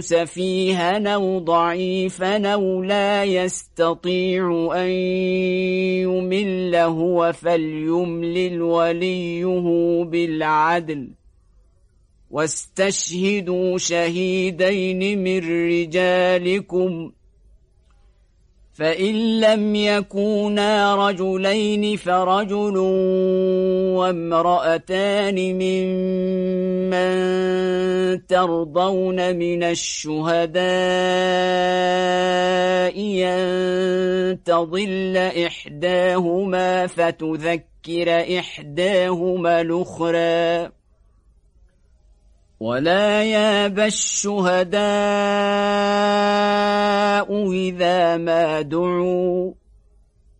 سفيها أو ضعيفا أو لا يستطيع أن يمل هو فليملل وليه بالعدل. واستشهدوا شهيدين من رجالكم. فإن لم يكونا رجلين فرجل وامرأتان ممن ترضون من الشهداء أن تضل إحداهما فتذكر إحداهما الأخرى. ولا ياب الشهداء إذا ما دعوا.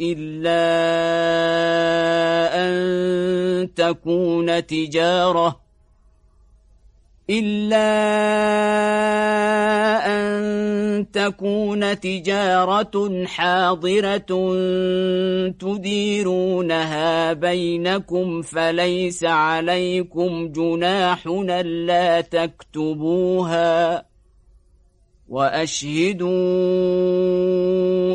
إلا أن تكون تجارة إلا أن تكون تجارة حاضرة تديرونها بينكم فليس عليكم جناح لا تكتبوها وأشهدوا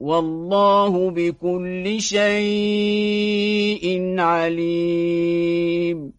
والله بكل شيء عليم.